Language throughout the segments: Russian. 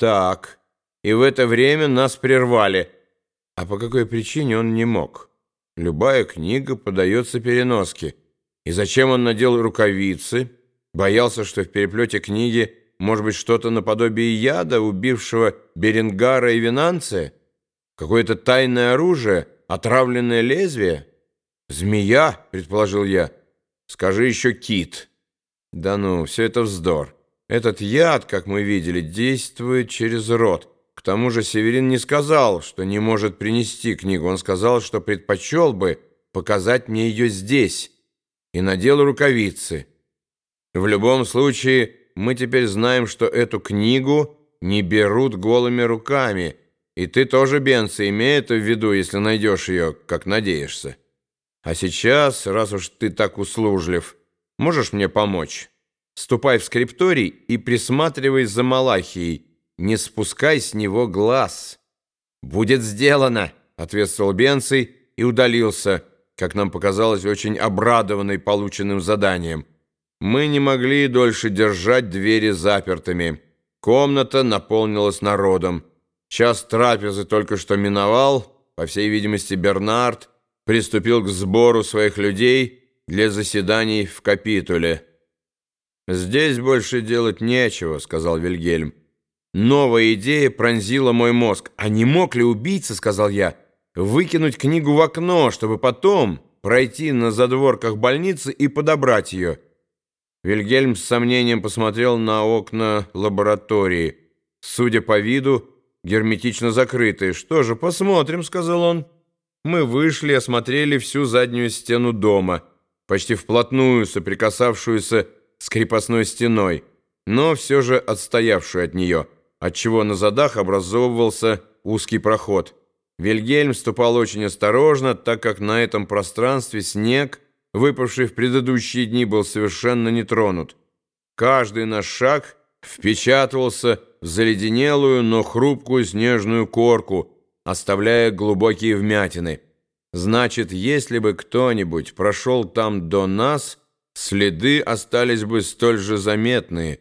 Так, и в это время нас прервали. А по какой причине он не мог? Любая книга подается переноске. И зачем он надел рукавицы? Боялся, что в переплете книги может быть что-то наподобие яда, убившего Беренгара и Винанция? Какое-то тайное оружие, отравленное лезвие? Змея, предположил я. Скажи еще кит. Да ну, все это вздор. Этот яд, как мы видели, действует через рот. К тому же Северин не сказал, что не может принести книгу. Он сказал, что предпочел бы показать мне ее здесь. И надел рукавицы. В любом случае, мы теперь знаем, что эту книгу не берут голыми руками. И ты тоже, Бенца, имей это в виду, если найдешь ее, как надеешься. А сейчас, раз уж ты так услужлив, можешь мне помочь?» Ступай в скрипторий и присматривай за Малахией. Не спускай с него глаз. «Будет сделано», — ответствовал Бенций и удалился, как нам показалось, очень обрадованный полученным заданием. Мы не могли дольше держать двери запертыми. Комната наполнилась народом. Час трапезы только что миновал. По всей видимости, Бернард приступил к сбору своих людей для заседаний в капитуле. «Здесь больше делать нечего», — сказал Вильгельм. «Новая идея пронзила мой мозг. А не мог ли убийца, — сказал я, — выкинуть книгу в окно, чтобы потом пройти на задворках больницы и подобрать ее?» Вильгельм с сомнением посмотрел на окна лаборатории. Судя по виду, герметично закрытые. «Что же, посмотрим», — сказал он. Мы вышли, осмотрели всю заднюю стену дома, почти вплотную соприкасавшуюся с крепостной стеной, но все же отстоявшую от нее, отчего на задах образовывался узкий проход. Вильгельм ступал очень осторожно, так как на этом пространстве снег, выпавший в предыдущие дни, был совершенно не тронут. Каждый наш шаг впечатывался в заледенелую, но хрупкую снежную корку, оставляя глубокие вмятины. Значит, если бы кто-нибудь прошел там до нас – следы остались бы столь же заметные.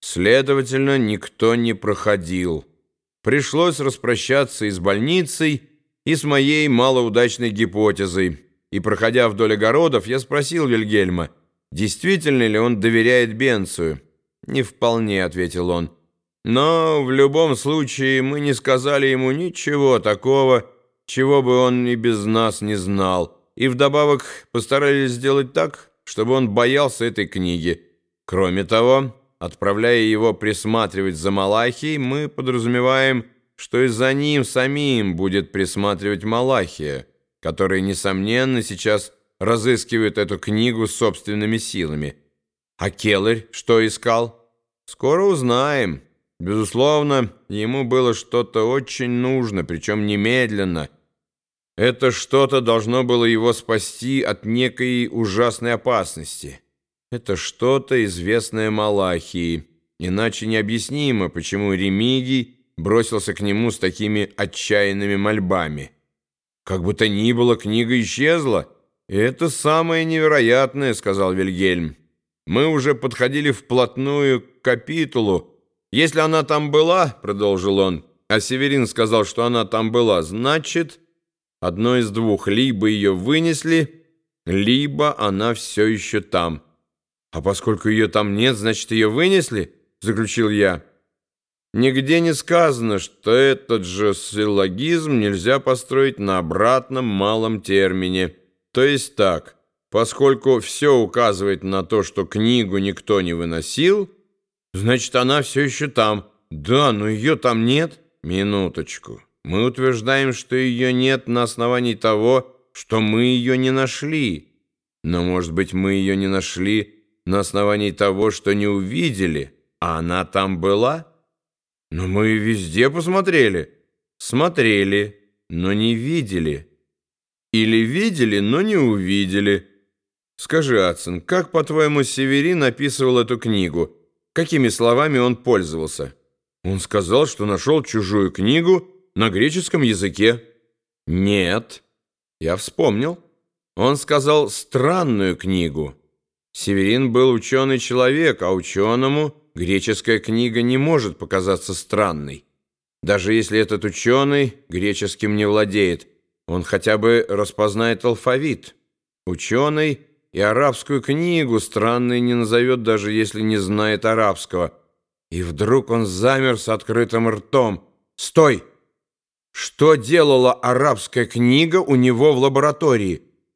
Следовательно, никто не проходил. Пришлось распрощаться и с больницей, и с моей малоудачной гипотезой. И, проходя вдоль огородов, я спросил Вильгельма, действительно ли он доверяет Бенцию. «Не вполне», — ответил он. «Но в любом случае мы не сказали ему ничего такого, чего бы он и без нас не знал, и вдобавок постарались сделать так, чтобы он боялся этой книги. Кроме того, отправляя его присматривать за Малахией, мы подразумеваем, что и за ним самим будет присматривать Малахия, который, несомненно, сейчас разыскивает эту книгу собственными силами. А Келлер что искал? Скоро узнаем. Безусловно, ему было что-то очень нужно, причем немедленно – это что-то должно было его спасти от некой ужасной опасности. Это что-то, известное Малахии. Иначе необъяснимо, почему Ремигий бросился к нему с такими отчаянными мольбами. Как бы то ни было, книга исчезла. «Это самое невероятное», — сказал Вильгельм. «Мы уже подходили вплотную к капитулу. Если она там была, — продолжил он, — а Северин сказал, что она там была, значит...» Одно из двух. Либо ее вынесли, либо она все еще там. А поскольку ее там нет, значит, ее вынесли, заключил я. Нигде не сказано, что этот же силлогизм нельзя построить на обратном малом термине. То есть так, поскольку все указывает на то, что книгу никто не выносил, значит, она все еще там. Да, но ее там нет. Минуточку. Мы утверждаем, что ее нет на основании того, что мы ее не нашли. Но, может быть, мы ее не нашли на основании того, что не увидели, а она там была? Но мы везде посмотрели. Смотрели, но не видели. Или видели, но не увидели. Скажи, Адсон, как, по-твоему, Северин описывал эту книгу? Какими словами он пользовался? Он сказал, что нашел чужую книгу на греческом языке. Нет, я вспомнил. Он сказал странную книгу. Северин был ученый человек, а ученому греческая книга не может показаться странной. Даже если этот ученый греческим не владеет, он хотя бы распознает алфавит. Ученый и арабскую книгу странной не назовет, даже если не знает арабского. И вдруг он замер с открытым ртом. «Стой!» Что делала арабская книга у него в лаборатории?